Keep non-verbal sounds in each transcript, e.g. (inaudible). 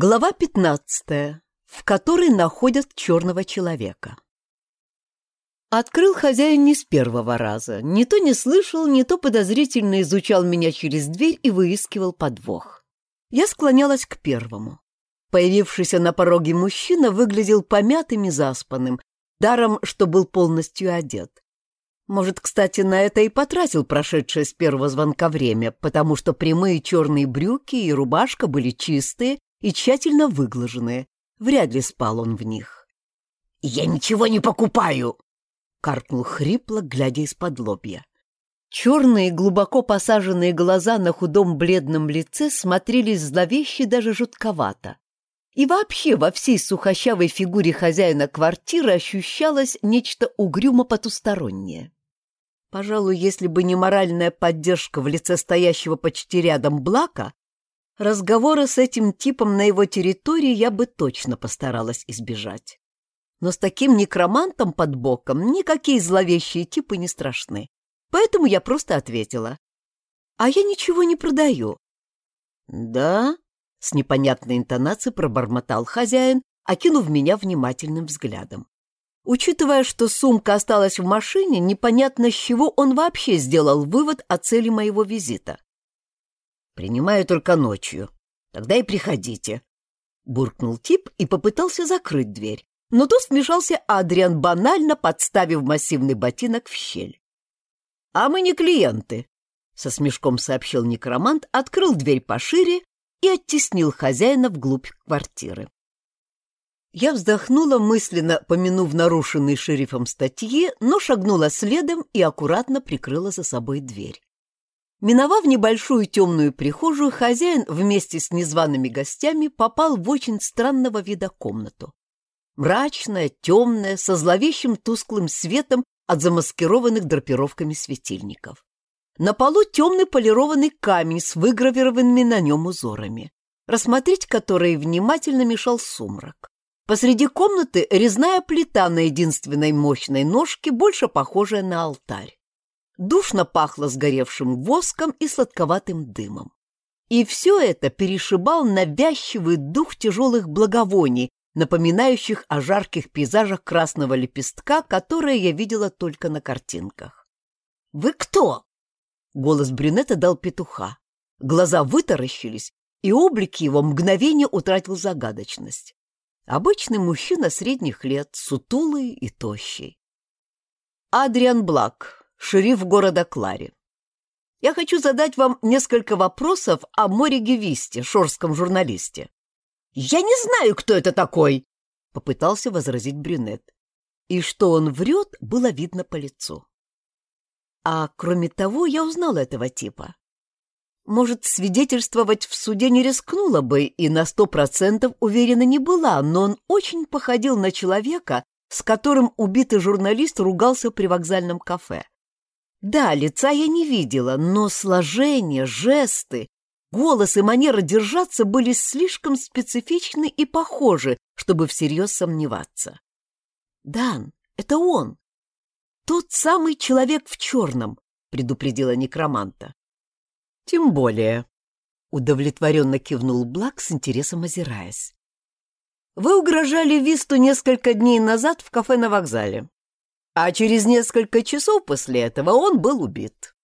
Глава 15, в которой находят черного человека. Открыл хозяин не с первого раза. Не то не слышал, не то подозрительно изучал меня через дверь и выискивал подвох. Я склонялась к первому. Появившийся на пороге мужчина выглядел помятым и заспанным, даром, что был полностью одет. Может, кстати, на это и потратил прошедшее с первого звонка время, потому что прямые черные брюки и рубашка были чистые и тщательно выглаженные. Вряд ли спал он в них. «Я ничего не покупаю!» — каркнул хрипло, глядя из-под лобья. Черные, глубоко посаженные глаза на худом бледном лице смотрелись зловеще даже жутковато. И вообще во всей сухощавой фигуре хозяина квартиры ощущалось нечто угрюмо потустороннее. Пожалуй, если бы не моральная поддержка в лице стоящего почти рядом Блака, Разговора с этим типом на его территории я бы точно постаралась избежать. Но с таким некромантом под боком никакие зловещие типы не страшны. Поэтому я просто ответила. «А я ничего не продаю». «Да?» — с непонятной интонацией пробормотал хозяин, окинув меня внимательным взглядом. Учитывая, что сумка осталась в машине, непонятно, с чего он вообще сделал вывод о цели моего визита. Принимаю только ночью. Тогда и приходите. Буркнул тип и попытался закрыть дверь. Но тут вмешался Адриан, банально подставив массивный ботинок в щель. «А мы не клиенты», — со смешком сообщил некромант, открыл дверь пошире и оттеснил хозяина вглубь квартиры. Я вздохнула мысленно, помянув нарушенные шерифом статьи, но шагнула следом и аккуратно прикрыла за собой дверь. Миновав небольшую темную прихожую, хозяин вместе с незваными гостями попал в очень странного вида комнату. Мрачная, темная, со зловещим тусклым светом от замаскированных драпировками светильников. На полу темный полированный камень с выгравированными на нем узорами, рассмотреть которые внимательно мешал сумрак. Посреди комнаты резная плита на единственной мощной ножке, больше похожая на алтарь. Душно пахло сгоревшим воском и сладковатым дымом. И все это перешибал навязчивый дух тяжелых благовоний, напоминающих о жарких пейзажах красного лепестка, которые я видела только на картинках. «Вы кто?» Голос брюнета дал петуха. Глаза вытаращились, и облик его мгновение утратил загадочность. Обычный мужчина средних лет, сутулый и тощий. «Адриан Блак, шериф города Клари. Я хочу задать вам несколько вопросов о Мориге Висте, шорском журналисте. «Я не знаю, кто это такой!» — попытался возразить брюнет. И что он врет, было видно по лицу. А кроме того, я узнала этого типа. Может, свидетельствовать в суде не рискнула бы и на сто процентов уверена не была, но он очень походил на человека, с которым убитый журналист ругался при вокзальном кафе. Да, лица я не видела, но сложение, жесты, голос и манера держаться были слишком специфичны и похожи, чтобы всерьез сомневаться. «Дан, это он! Тот самый человек в черном!» — предупредила некроманта. «Тем более», — удовлетворенно кивнул Блак с интересом озираясь. «Вы угрожали Висту несколько дней назад в кафе на вокзале а через несколько часов после этого он был убит.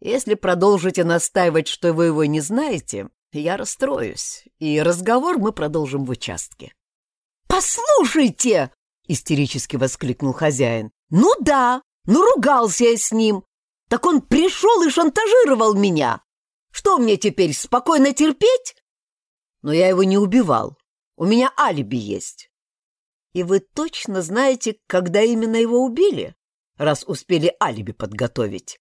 Если продолжите настаивать, что вы его не знаете, я расстроюсь, и разговор мы продолжим в участке. «Послушайте!» — истерически воскликнул хозяин. «Ну да, ну ругался я с ним. Так он пришел и шантажировал меня. Что мне теперь, спокойно терпеть?» «Но я его не убивал. У меня алиби есть. И вы точно знаете, когда именно его убили, раз успели алиби подготовить?»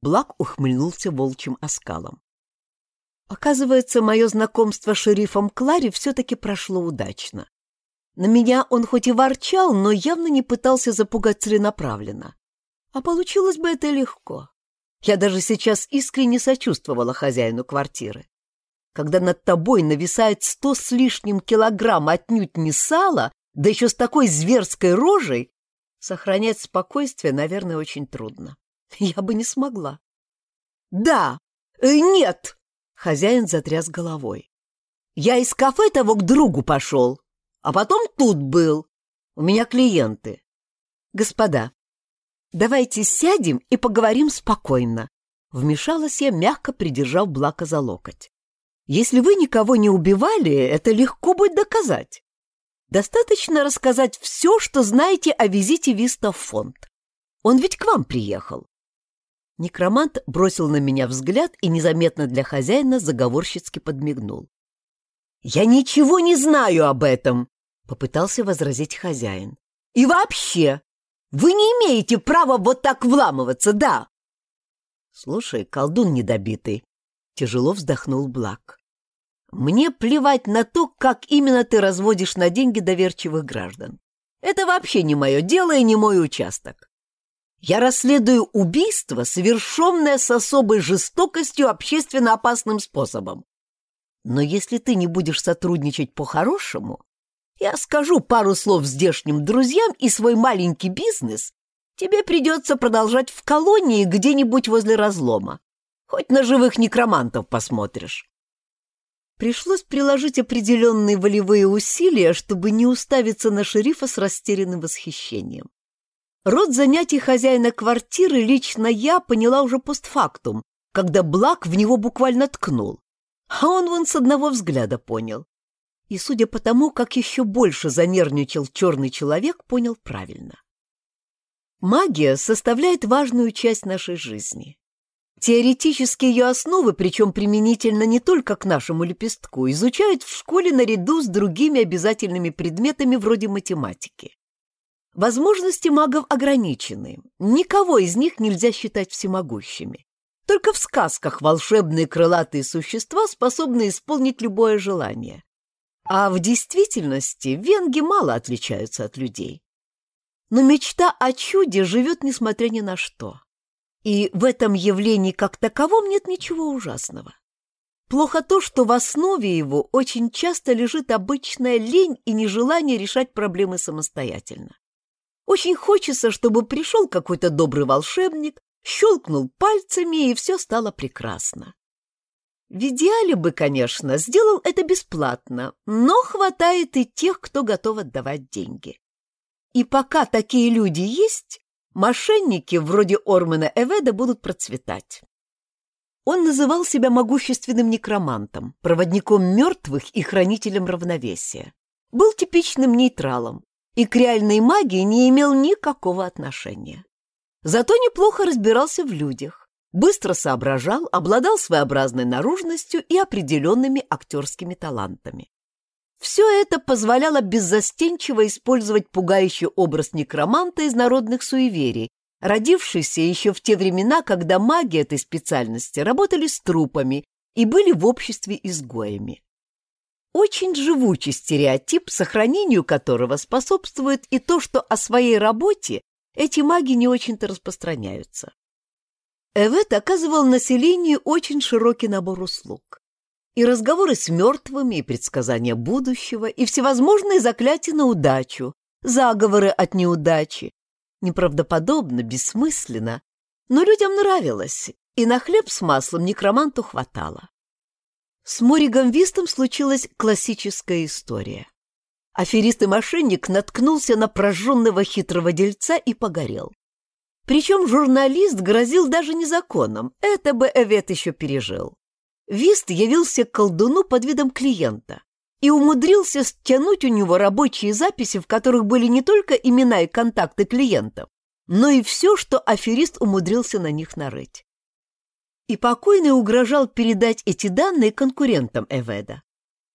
Блак ухмыльнулся волчьим оскалом. Оказывается, мое знакомство с шерифом Клари все-таки прошло удачно. На меня он хоть и ворчал, но явно не пытался запугать целенаправленно. А получилось бы это легко. Я даже сейчас искренне сочувствовала хозяину квартиры. Когда над тобой нависает сто с лишним килограмм отнюдь не сала, да еще с такой зверской рожей, сохранять спокойствие, наверное, очень трудно. (laughs) Я бы не смогла. «Да! Э, нет!» — хозяин затряс головой. Я из кафе того к другу пошел, а потом тут был. У меня клиенты. Господа, давайте сядем и поговорим спокойно. Вмешалась я, мягко придержав Блака за локоть. Если вы никого не убивали, это легко будет доказать. Достаточно рассказать все, что знаете о визите Виста в фонд. Он ведь к вам приехал. Некромант бросил на меня взгляд и незаметно для хозяина заговорщицки подмигнул. «Я ничего не знаю об этом!» — попытался возразить хозяин. «И вообще, вы не имеете права вот так вламываться, да?» «Слушай, колдун недобитый», — тяжело вздохнул Блак. «Мне плевать на то, как именно ты разводишь на деньги доверчивых граждан. Это вообще не мое дело и не мой участок. Я расследую убийство, совершенное с особой жестокостью общественно опасным способом. Но если ты не будешь сотрудничать по-хорошему, я скажу пару слов здешним друзьям и свой маленький бизнес тебе придется продолжать в колонии где-нибудь возле разлома. Хоть на живых некромантов посмотришь. Пришлось приложить определенные волевые усилия, чтобы не уставиться на шерифа с растерянным восхищением. Род занятий хозяина квартиры лично я поняла уже постфактум, когда Блак в него буквально ткнул. А он вон с одного взгляда понял. И, судя по тому, как еще больше занервничал черный человек, понял правильно. Магия составляет важную часть нашей жизни. Теоретически ее основы, причем применительно не только к нашему лепестку, изучают в школе наряду с другими обязательными предметами вроде математики. Возможности магов ограничены, никого из них нельзя считать всемогущими. Только в сказках волшебные крылатые существа способны исполнить любое желание. А в действительности венги мало отличаются от людей. Но мечта о чуде живет несмотря ни на что. И в этом явлении как таковом нет ничего ужасного. Плохо то, что в основе его очень часто лежит обычная лень и нежелание решать проблемы самостоятельно. Очень хочется, чтобы пришел какой-то добрый волшебник, щелкнул пальцами, и все стало прекрасно. В идеале бы, конечно, сделал это бесплатно, но хватает и тех, кто готов отдавать деньги. И пока такие люди есть, мошенники вроде Ормена Эведа будут процветать. Он называл себя могущественным некромантом, проводником мертвых и хранителем равновесия. Был типичным нейтралом и к реальной магии не имел никакого отношения. Зато неплохо разбирался в людях, быстро соображал, обладал своеобразной наружностью и определенными актерскими талантами. Все это позволяло беззастенчиво использовать пугающий образ некроманта из народных суеверий, родившийся еще в те времена, когда маги этой специальности работали с трупами и были в обществе изгоями. Очень живучий стереотип, сохранению которого способствует и то, что о своей работе эти маги не очень-то распространяются. Эвет оказывал населению очень широкий набор услуг. И разговоры с мертвыми, и предсказания будущего, и всевозможные заклятия на удачу, заговоры от неудачи. Неправдоподобно, бессмысленно, но людям нравилось, и на хлеб с маслом некроманту хватало. С Моригом Вистом случилась классическая история. Аферист и мошенник наткнулся на прожженного хитрого дельца и погорел. Причем журналист грозил даже незаконом, это бы Эвет еще пережил. Вист явился к колдуну под видом клиента и умудрился стянуть у него рабочие записи, в которых были не только имена и контакты клиентов, но и все, что аферист умудрился на них нарыть. И покойный угрожал передать эти данные конкурентам Эведа.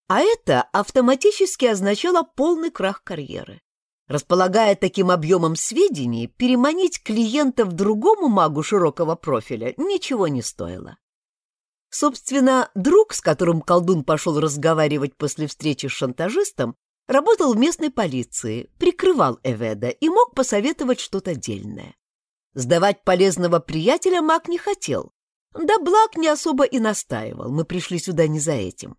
А это автоматически означало полный крах карьеры. Располагая таким объемом сведений, переманить клиентов другому магу широкого профиля ничего не стоило. Собственно, друг, с которым колдун пошел разговаривать после встречи с шантажистом, работал в местной полиции, прикрывал Эведа и мог посоветовать что-то дельное. Сдавать полезного приятеля маг не хотел. Да Блак не особо и настаивал, мы пришли сюда не за этим.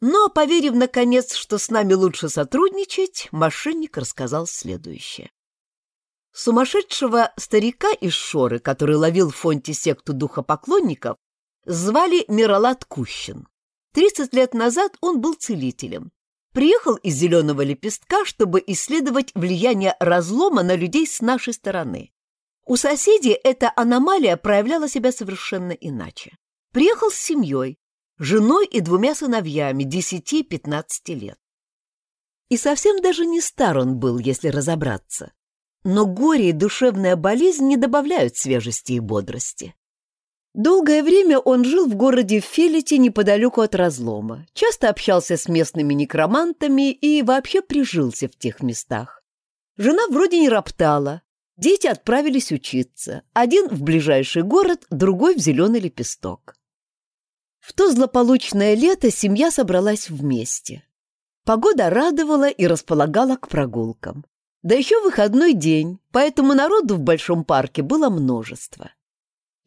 Но, поверив, наконец, что с нами лучше сотрудничать, мошенник рассказал следующее. Сумасшедшего старика из Шоры, который ловил в фонте секту духопоклонников, звали Миролат Кущин. 30 лет назад он был целителем. Приехал из зеленого лепестка, чтобы исследовать влияние разлома на людей с нашей стороны. У соседей эта аномалия проявляла себя совершенно иначе. Приехал с семьей, женой и двумя сыновьями 10-15 лет. И совсем даже не стар он был, если разобраться. Но горе и душевная болезнь не добавляют свежести и бодрости. Долгое время он жил в городе Фелите неподалеку от разлома, часто общался с местными некромантами и вообще прижился в тех местах. Жена вроде не роптала, дети отправились учиться, один в ближайший город, другой в зеленый лепесток. В то злополучное лето семья собралась вместе. Погода радовала и располагала к прогулкам. Да еще выходной день, поэтому народу в большом парке было множество.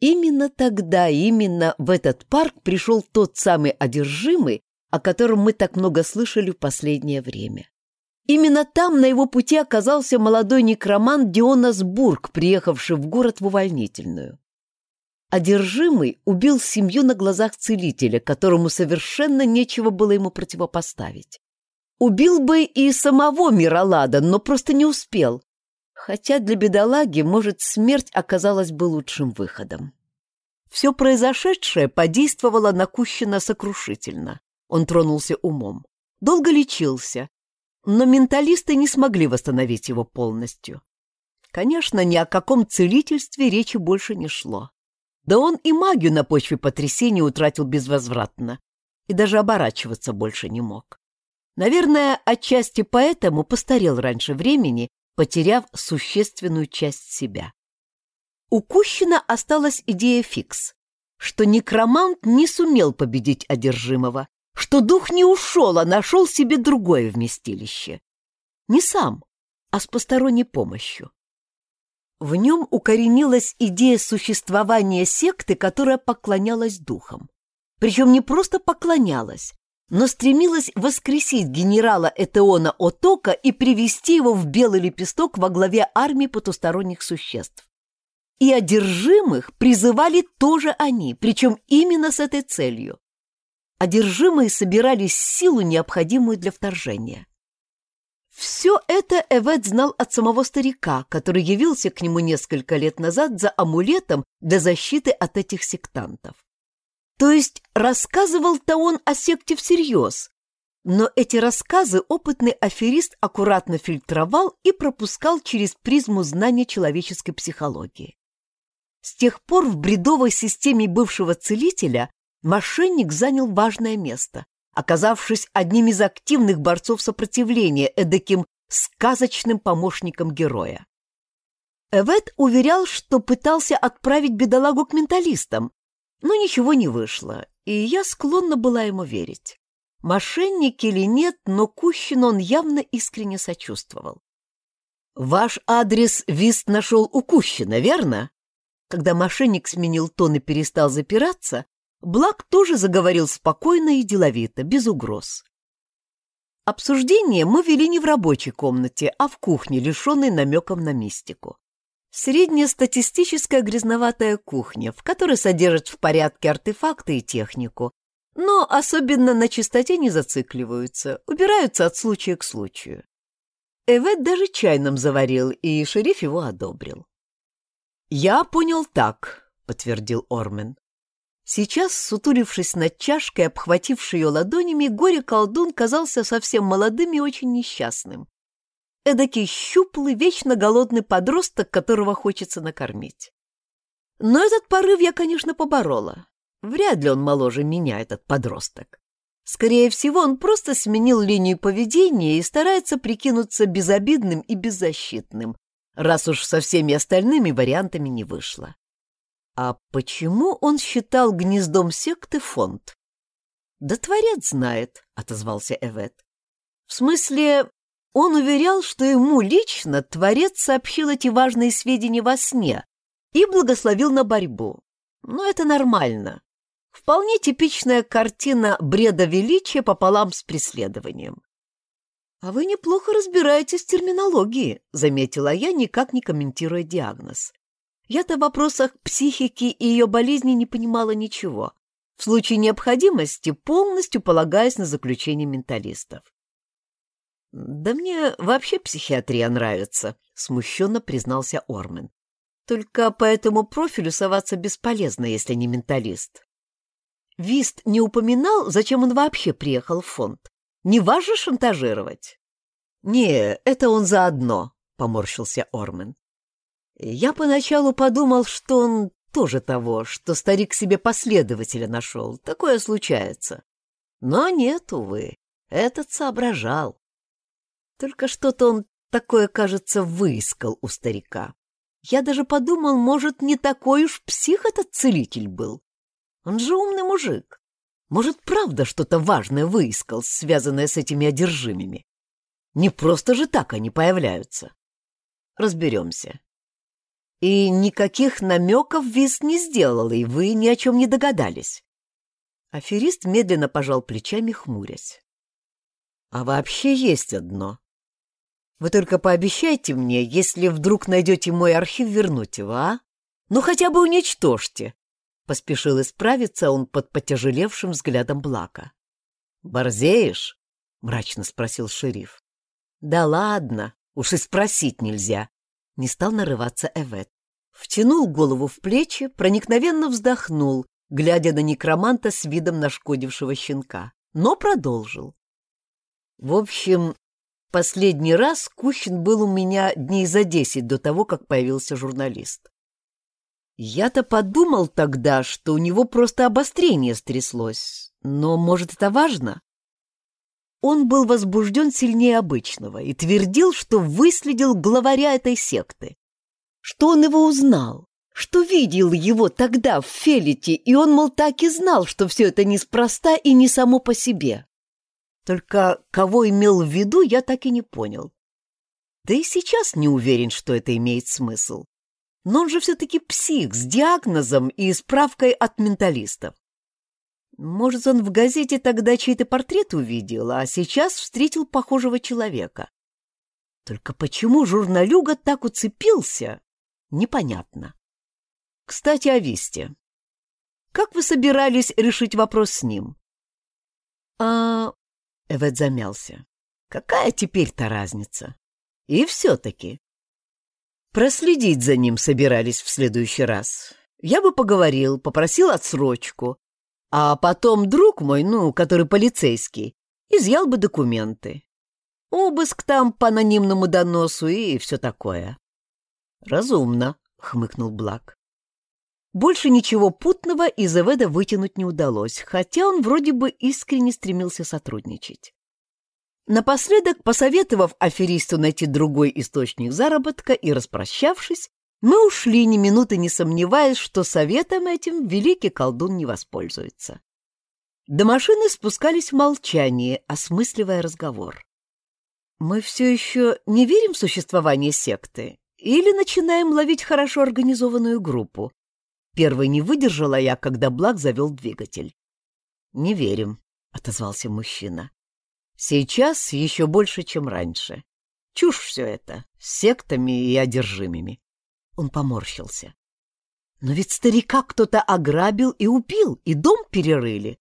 Именно тогда, именно в этот парк пришел тот самый одержимый, о котором мы так много слышали в последнее время. Именно там на его пути оказался молодой некромант Дионас Бург, приехавший в город в увольнительную. Одержимый убил семью на глазах целителя, которому совершенно нечего было ему противопоставить. Убил бы и самого Миролада, но просто не успел. Хотя для бедолаги, может, смерть оказалась бы лучшим выходом. Все произошедшее подействовало на Кущина сокрушительно. Он тронулся умом. Долго лечился, но менталисты не смогли восстановить его полностью. Конечно, ни о каком целительстве речи больше не шло. Да он и магию на почве потрясения утратил безвозвратно и даже оборачиваться больше не мог. Наверное, отчасти поэтому постарел раньше времени, потеряв существенную часть себя. У Кущина осталась идея фикс, что некромант не сумел победить одержимого, что дух не ушел, а нашел себе другое вместилище. Не сам, а с посторонней помощью. В нем укоренилась идея существования секты, которая поклонялась духам. Причем не просто поклонялась, но стремилась воскресить генерала Этеона Отока и привести его в белый лепесток во главе армии потусторонних существ. И одержимых призывали тоже они, причем именно с этой целью. Одержимые собирали силу, необходимую для вторжения. Все это Эвет знал от самого старика, который явился к нему несколько лет назад за амулетом для защиты от этих сектантов. То есть рассказывал-то он о секте всерьез, но эти рассказы опытный аферист аккуратно фильтровал и пропускал через призму знания человеческой психологии. С тех пор в бредовой системе бывшего целителя мошенник занял важное место, оказавшись одним из активных борцов сопротивления, эдаким сказочным помощником героя. Эвет уверял, что пытался отправить бедолагу к менталистам, но ничего не вышло, и я склонна была ему верить. Мошенник или нет, но Кущину он явно искренне сочувствовал. «Ваш адрес Вист нашел у Кущина, верно?» Когда мошенник сменил тон и перестал запираться, Блак тоже заговорил спокойно и деловито, без угроз. Обсуждение мы вели не в рабочей комнате, а в кухне, лишенной намеком на мистику. Среднестатистическая грязноватая кухня, в которой содержат в порядке артефакты и технику, но особенно на чистоте не зацикливаются, убираются от случая к случаю. Эвет даже чай нам заварил, и шериф его одобрил. «Я понял так», — подтвердил Ормен. Сейчас, сутулившись над чашкой, обхватившей ее ладонями, горе-колдун казался совсем молодым и очень несчастным эдакий щуплый, вечно голодный подросток, которого хочется накормить. Но этот порыв я, конечно, поборола. Вряд ли он моложе меня, этот подросток. Скорее всего, он просто сменил линию поведения и старается прикинуться безобидным и беззащитным, раз уж со всеми остальными вариантами не вышло. А почему он считал гнездом секты фонд? «Да творец знает», — отозвался Эвет. «В смысле, он уверял, что ему лично Творец сообщил эти важные сведения во сне и благословил на борьбу. Но это нормально. Вполне типичная картина бреда величия пополам с преследованием. «А вы неплохо разбираетесь в терминологии», — заметила я, никак не комментируя диагноз. Я-то в вопросах психики и ее болезни не понимала ничего. в случае необходимости полностью полагаясь на заключение менталистов. «Да мне вообще психиатрия нравится», — смущенно признался Ормен. «Только по этому профилю соваться бесполезно, если не менталист». Вист не упоминал, зачем он вообще приехал в фонд. Не важно шантажировать. «Не, это он заодно», — поморщился Ормен. «Я поначалу подумал, что он тоже того, что старик себе последователя нашел. Такое случается. Но нет, увы, этот соображал. Только что-то он такое, кажется, выискал у старика. Я даже подумал, может, не такой уж псих этот целитель был. Он же умный мужик. Может, правда что-то важное выискал, связанное с этими одержимыми. Не просто же так они появляются. Разберемся. И никаких намеков Виз не сделал, и вы ни о чем не догадались. Аферист медленно пожал плечами, хмурясь. А вообще есть одно. Вы только пообещайте мне, если вдруг найдете мой архив, вернуть его, а? Ну, хотя бы уничтожьте. Поспешил исправиться он под потяжелевшим взглядом Блака. «Борзеешь?» — мрачно спросил шериф. «Да ладно, уж и спросить нельзя», — не стал нарываться Эвет. Втянул голову в плечи, проникновенно вздохнул, глядя на некроманта с видом нашкодившего щенка, но продолжил. В общем, Последний раз Кухин был у меня дней за десять до того, как появился журналист. Я-то подумал тогда, что у него просто обострение стряслось, но, может, это важно? Он был возбужден сильнее обычного и твердил, что выследил главаря этой секты, что он его узнал, что видел его тогда в Фелите, и он, мол, так и знал, что все это неспроста и не само по себе. Только кого имел в виду, я так и не понял. Да и сейчас не уверен, что это имеет смысл. Но он же все-таки псих с диагнозом и справкой от менталистов. Может, он в газете тогда чей-то портрет увидел, а сейчас встретил похожего человека. Только почему журналюга так уцепился, непонятно. Кстати, о Висте. Как вы собирались решить вопрос с ним? А Эвет замялся. Какая теперь-то разница? И все-таки. Проследить за ним собирались в следующий раз. Я бы поговорил, попросил отсрочку. А потом друг мой, ну, который полицейский, изъял бы документы. Обыск там по анонимному доносу и все такое. «Разумно», — хмыкнул Блак. Больше ничего путного из Эведа вытянуть не удалось, хотя он вроде бы искренне стремился сотрудничать. Напоследок, посоветовав аферисту найти другой источник заработка и распрощавшись, мы ушли ни минуты не сомневаясь, что советом этим великий колдун не воспользуется. До машины спускались в молчании, осмысливая разговор. Мы все еще не верим в существование секты или начинаем ловить хорошо организованную группу, Первой не выдержала я, когда Блак завел двигатель. «Не верим», — отозвался мужчина. «Сейчас еще больше, чем раньше. Чушь все это, с сектами и одержимыми». Он поморщился. «Но ведь старика кто-то ограбил и убил, и дом перерыли.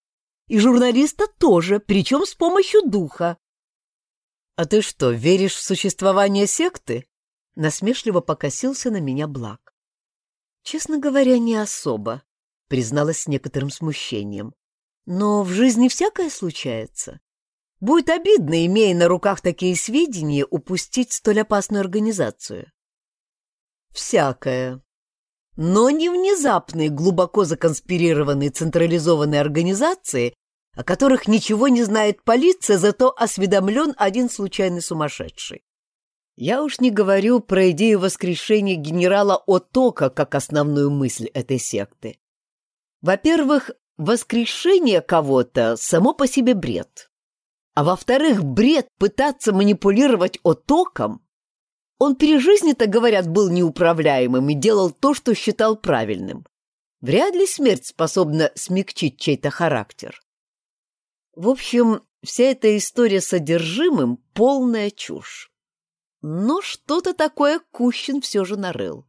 И журналиста тоже, причем с помощью духа». «А ты что, веришь в существование секты?» Насмешливо покосился на меня Блак. Честно говоря, не особо, призналась с некоторым смущением. Но в жизни всякое случается. Будет обидно, имея на руках такие сведения, упустить столь опасную организацию. Всякое. Но не внезапные, глубоко законспирированные централизованные организации, о которых ничего не знает полиция, зато осведомлен один случайный сумасшедший. Я уж не говорю про идею воскрешения генерала Отока как основную мысль этой секты. Во-первых, воскрешение кого-то само по себе бред. А во-вторых, бред пытаться манипулировать Отоком. Он при жизни-то, говорят, был неуправляемым и делал то, что считал правильным. Вряд ли смерть способна смягчить чей-то характер. В общем, вся эта история с содержимым — полная чушь. Но что-то такое Кущин все же нарыл.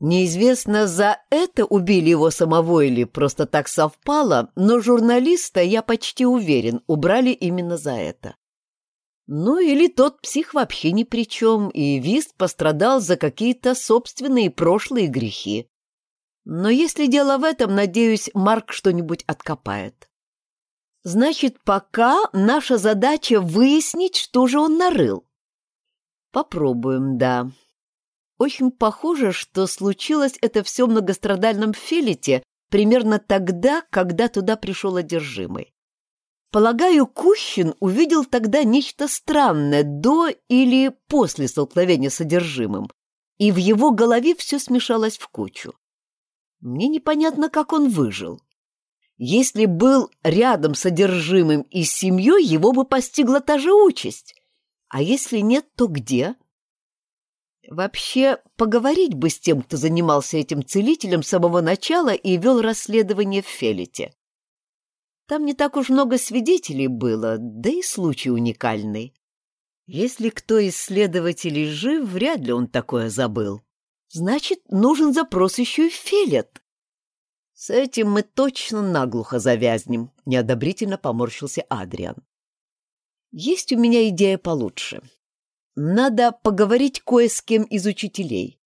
Неизвестно, за это убили его самого или просто так совпало, но журналиста, я почти уверен, убрали именно за это. Ну или тот псих вообще ни при чем, и Вист пострадал за какие-то собственные прошлые грехи. Но если дело в этом, надеюсь, Марк что-нибудь откопает. Значит, пока наша задача выяснить, что же он нарыл. Попробуем, да. Очень похоже, что случилось это все в многострадальном Филите примерно тогда, когда туда пришел одержимый. Полагаю, Кущин увидел тогда нечто странное до или после столкновения с одержимым, и в его голове все смешалось в кучу. Мне непонятно, как он выжил. Если был рядом с одержимым и семьей, его бы постигла та же участь. А если нет, то где? Вообще, поговорить бы с тем, кто занимался этим целителем с самого начала и вел расследование в Фелите. Там не так уж много свидетелей было, да и случай уникальный. Если кто из следователей жив, вряд ли он такое забыл. Значит, нужен запрос еще и в Фелет. С этим мы точно наглухо завязнем, неодобрительно поморщился Адриан. Есть у меня идея получше. Надо поговорить кое с кем из учителей.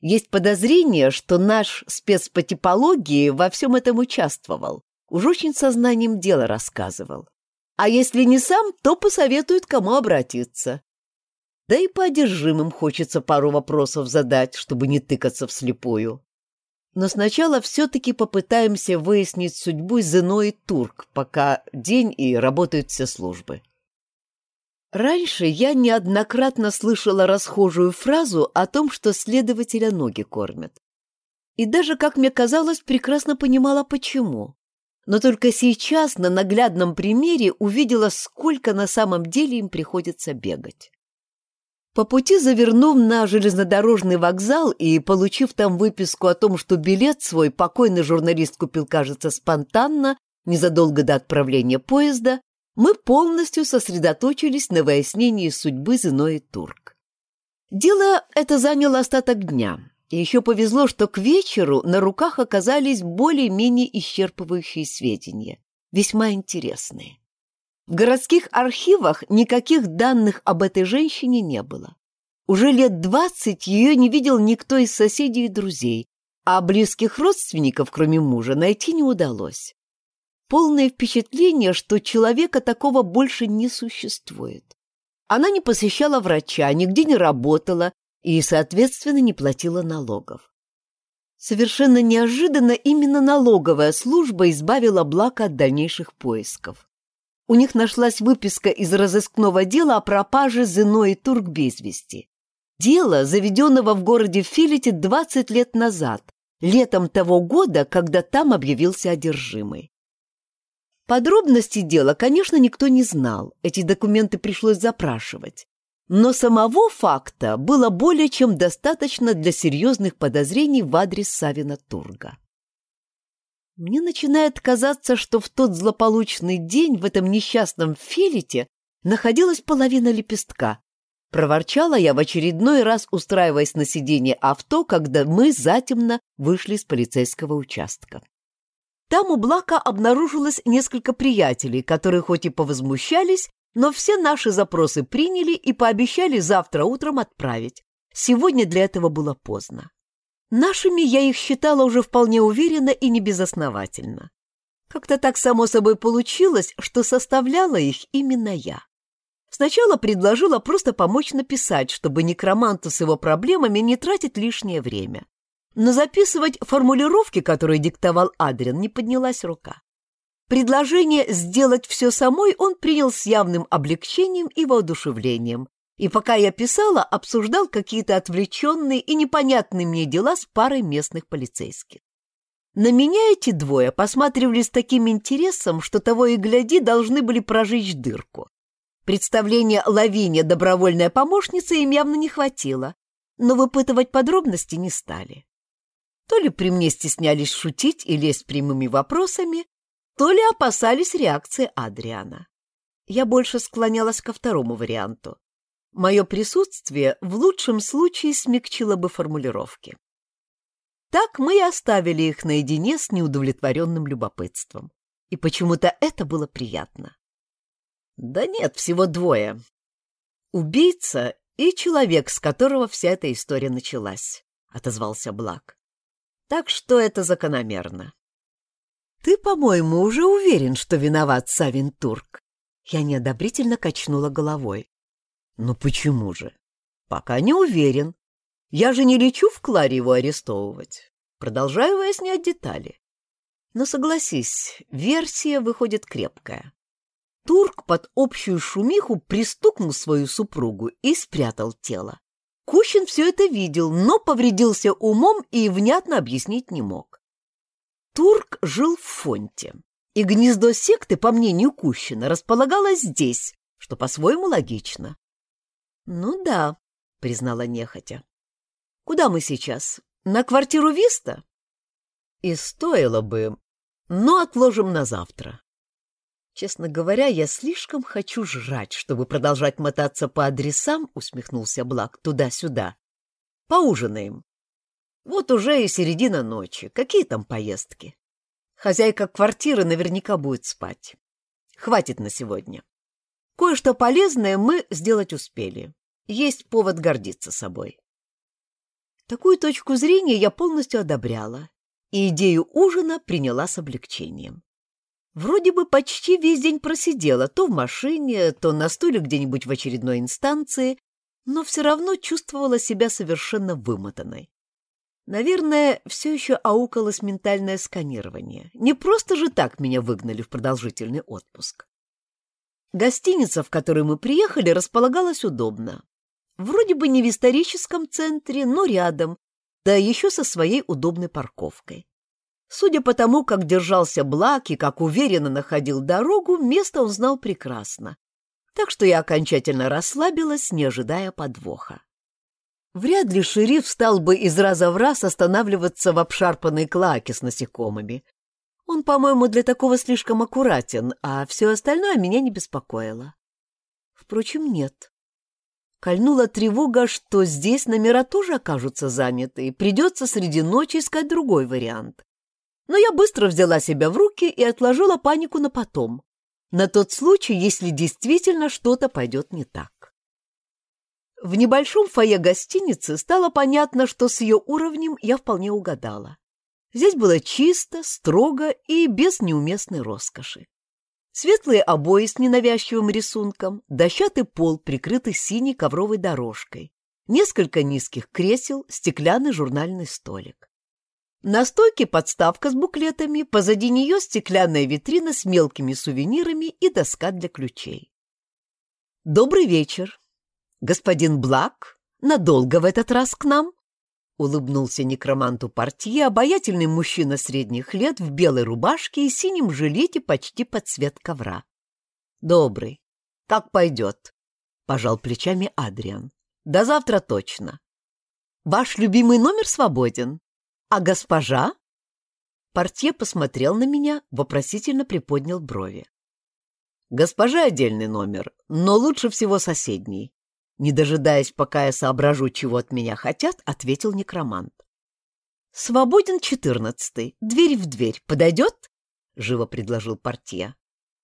Есть подозрение, что наш спец по типологии во всем этом участвовал. Уж очень сознанием дела рассказывал. А если не сам, то посоветует, кому обратиться. Да и по одержимым хочется пару вопросов задать, чтобы не тыкаться вслепую. Но сначала все-таки попытаемся выяснить судьбу Зено Турк, пока день и работают все службы. Раньше я неоднократно слышала расхожую фразу о том, что следователя ноги кормят. И даже, как мне казалось, прекрасно понимала, почему. Но только сейчас на наглядном примере увидела, сколько на самом деле им приходится бегать. По пути завернув на железнодорожный вокзал и получив там выписку о том, что билет свой покойный журналист купил, кажется, спонтанно, незадолго до отправления поезда, мы полностью сосредоточились на выяснении судьбы Зинои Турк. Дело это заняло остаток дня, еще повезло, что к вечеру на руках оказались более-менее исчерпывающие сведения, весьма интересные. В городских архивах никаких данных об этой женщине не было. Уже лет двадцать ее не видел никто из соседей и друзей, а близких родственников, кроме мужа, найти не удалось полное впечатление, что человека такого больше не существует. Она не посещала врача, нигде не работала и, соответственно, не платила налогов. Совершенно неожиданно именно налоговая служба избавила Блака от дальнейших поисков. У них нашлась выписка из разыскного дела о пропаже Зинои Турк без вести. Дело, заведенного в городе Филите 20 лет назад, летом того года, когда там объявился одержимый. Подробности дела, конечно, никто не знал, эти документы пришлось запрашивать. Но самого факта было более чем достаточно для серьезных подозрений в адрес Савина Турга. Мне начинает казаться, что в тот злополучный день в этом несчастном филите находилась половина лепестка. Проворчала я в очередной раз, устраиваясь на сиденье авто, когда мы затемно вышли с полицейского участка. Там у Блака обнаружилось несколько приятелей, которые хоть и повозмущались, но все наши запросы приняли и пообещали завтра утром отправить. Сегодня для этого было поздно. Нашими я их считала уже вполне уверенно и небезосновательно. Как-то так само собой получилось, что составляла их именно я. Сначала предложила просто помочь написать, чтобы некроманту с его проблемами не тратить лишнее время но записывать формулировки, которые диктовал Адриан, не поднялась рука. Предложение сделать все самой он принял с явным облегчением и воодушевлением, и пока я писала, обсуждал какие-то отвлеченные и непонятные мне дела с парой местных полицейских. На меня эти двое посматривали с таким интересом, что того и гляди должны были прожечь дырку. Представление Лавиния добровольная помощница им явно не хватило, но выпытывать подробности не стали. То ли при мне стеснялись шутить и лезть прямыми вопросами, то ли опасались реакции Адриана. Я больше склонялась ко второму варианту. Мое присутствие в лучшем случае смягчило бы формулировки. Так мы и оставили их наедине с неудовлетворенным любопытством. И почему-то это было приятно. Да нет, всего двое. Убийца и человек, с которого вся эта история началась, — отозвался Блак. Так что это закономерно. Ты, по-моему, уже уверен, что виноват Савин Турк. Я неодобрительно качнула головой. Ну почему же? Пока не уверен. Я же не лечу в Кларе его арестовывать. Продолжаю выяснять детали. Но согласись, версия выходит крепкая. Турк под общую шумиху пристукнул свою супругу и спрятал тело. Кущин все это видел, но повредился умом и внятно объяснить не мог. Турк жил в фонте, и гнездо секты, по мнению Кущина, располагалось здесь, что по-своему логично. «Ну да», — признала нехотя. «Куда мы сейчас? На квартиру Виста?» «И стоило бы, но отложим на завтра. Честно говоря, я слишком хочу жрать, чтобы продолжать мотаться по адресам, усмехнулся Блак, туда-сюда. Поужинаем. Вот уже и середина ночи. Какие там поездки? Хозяйка квартиры наверняка будет спать. Хватит на сегодня. Кое-что полезное мы сделать успели. Есть повод гордиться собой. Такую точку зрения я полностью одобряла, и идею ужина приняла с облегчением. Вроде бы почти весь день просидела, то в машине, то на стуле где-нибудь в очередной инстанции, но все равно чувствовала себя совершенно вымотанной. Наверное, все еще аукалось ментальное сканирование. Не просто же так меня выгнали в продолжительный отпуск. Гостиница, в которую мы приехали, располагалась удобно. Вроде бы не в историческом центре, но рядом, да еще со своей удобной парковкой. Судя по тому, как держался Блак и как уверенно находил дорогу, место он знал прекрасно. Так что я окончательно расслабилась, не ожидая подвоха. Вряд ли шериф стал бы из раза в раз останавливаться в обшарпанной клаке с насекомыми. Он, по-моему, для такого слишком аккуратен, а все остальное меня не беспокоило. Впрочем, нет. Кольнула тревога, что здесь номера тоже окажутся заняты, и придется среди ночи искать другой вариант. Но я быстро взяла себя в руки и отложила панику на потом, на тот случай, если действительно что-то пойдет не так. В небольшом фойе гостиницы стало понятно, что с ее уровнем я вполне угадала. Здесь было чисто, строго и без неуместной роскоши. Светлые обои с ненавязчивым рисунком, дощатый пол, прикрытый синей ковровой дорожкой, несколько низких кресел, стеклянный журнальный столик. На стойке подставка с буклетами, позади нее стеклянная витрина с мелкими сувенирами и доска для ключей. «Добрый вечер. Господин Блак, надолго в этот раз к нам?» Улыбнулся некроманту партии обаятельный мужчина средних лет в белой рубашке и синем жилете почти под цвет ковра. «Добрый. Как пойдет?» — пожал плечами Адриан. «До завтра точно. Ваш любимый номер свободен?» «А госпожа?» Портье посмотрел на меня, вопросительно приподнял брови. «Госпожа отдельный номер, но лучше всего соседний». Не дожидаясь, пока я соображу, чего от меня хотят, ответил некромант. «Свободен четырнадцатый. Дверь в дверь. Подойдет?» — живо предложил портье.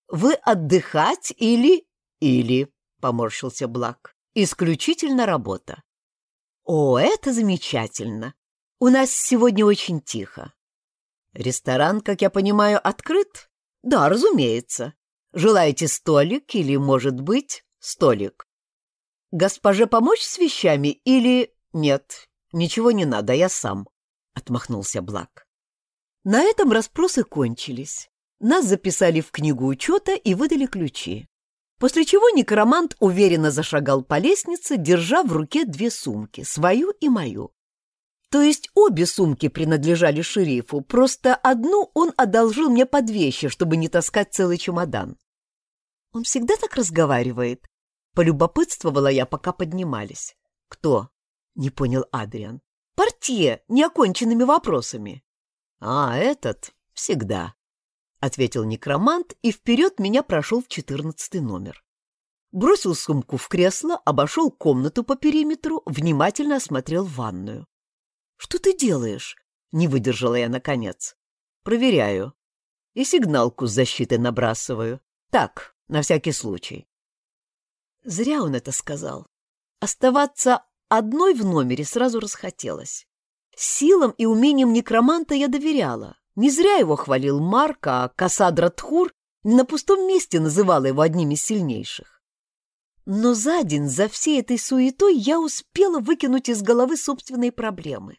«Вы отдыхать или...» «Или...» — поморщился Блак. «Исключительно работа». «О, это замечательно! У нас сегодня очень тихо. Ресторан, как я понимаю, открыт? Да, разумеется. Желаете столик или, может быть, столик? Госпоже помочь с вещами или... Нет, ничего не надо, я сам, — отмахнулся Блак. На этом расспросы кончились. Нас записали в книгу учета и выдали ключи. После чего некромант уверенно зашагал по лестнице, держа в руке две сумки, свою и мою. То есть обе сумки принадлежали шерифу, просто одну он одолжил мне под вещи, чтобы не таскать целый чемодан. Он всегда так разговаривает? Полюбопытствовала я, пока поднимались. Кто? Не понял Адриан. Портье, неоконченными вопросами. А, этот? Всегда. Ответил некромант и вперед меня прошел в четырнадцатый номер. Бросил сумку в кресло, обошел комнату по периметру, внимательно осмотрел ванную. «Что ты делаешь?» — Не выдержала я наконец. Проверяю. И сигналку с защиты набрасываю. Так, на всякий случай. Зря он это сказал. Оставаться одной в номере сразу расхотелось. Силам и умениям некроманта я доверяла. Не зря его хвалил Марк, а Кассадра Тхур на пустом месте называла его одним из сильнейших. Но за день, за всей этой суетой, я успела выкинуть из головы собственные проблемы,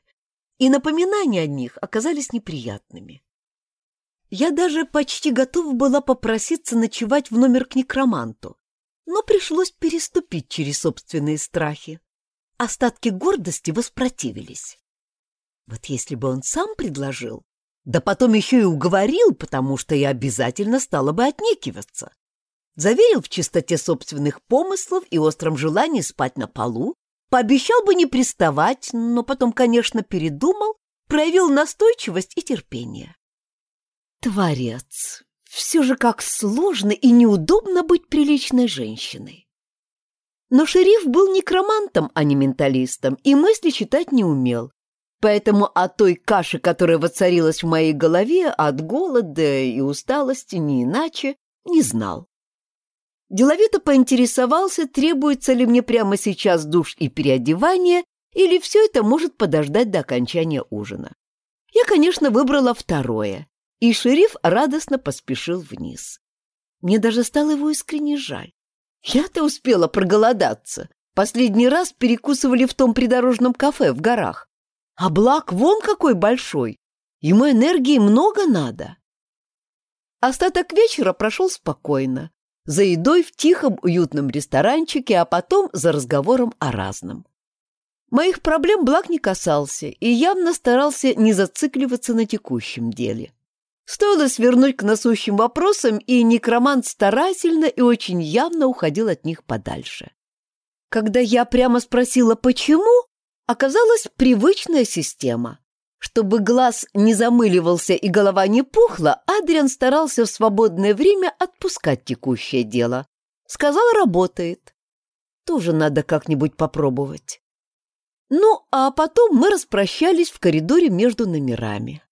и напоминания о них оказались неприятными. Я даже почти готова была попроситься ночевать в номер к некроманту, но пришлось переступить через собственные страхи. Остатки гордости воспротивились. Вот если бы он сам предложил, да потом еще и уговорил, потому что я обязательно стала бы отнекиваться. Заверил в чистоте собственных помыслов и остром желании спать на полу, пообещал бы не приставать, но потом, конечно, передумал, проявил настойчивость и терпение. Творец, все же как сложно и неудобно быть приличной женщиной. Но шериф был некромантом, а не менталистом, и мысли читать не умел, Поэтому о той каше, которая воцарилась в моей голове от голода и усталости не иначе, не знал. Деловито поинтересовался, требуется ли мне прямо сейчас душ и переодевание, или все это может подождать до окончания ужина. Я, конечно, выбрала второе, и шериф радостно поспешил вниз. Мне даже стало его искренне жаль. Я-то успела проголодаться. Последний раз перекусывали в том придорожном кафе в горах. А Блак вон какой большой. Ему энергии много надо. Остаток вечера прошел спокойно. За едой в тихом уютном ресторанчике, а потом за разговором о разном. Моих проблем Блак не касался и явно старался не зацикливаться на текущем деле. Стоило свернуть к насущим вопросам, и некромант старательно и очень явно уходил от них подальше. Когда я прямо спросила «почему?», оказалась привычная система. Чтобы глаз не замыливался и голова не пухла, Адриан старался в свободное время отпускать текущее дело. Сказал, работает. Тоже надо как-нибудь попробовать. Ну, а потом мы распрощались в коридоре между номерами.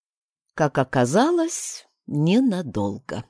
Как оказалось, ненадолго.